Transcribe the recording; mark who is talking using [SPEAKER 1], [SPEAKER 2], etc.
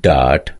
[SPEAKER 1] dot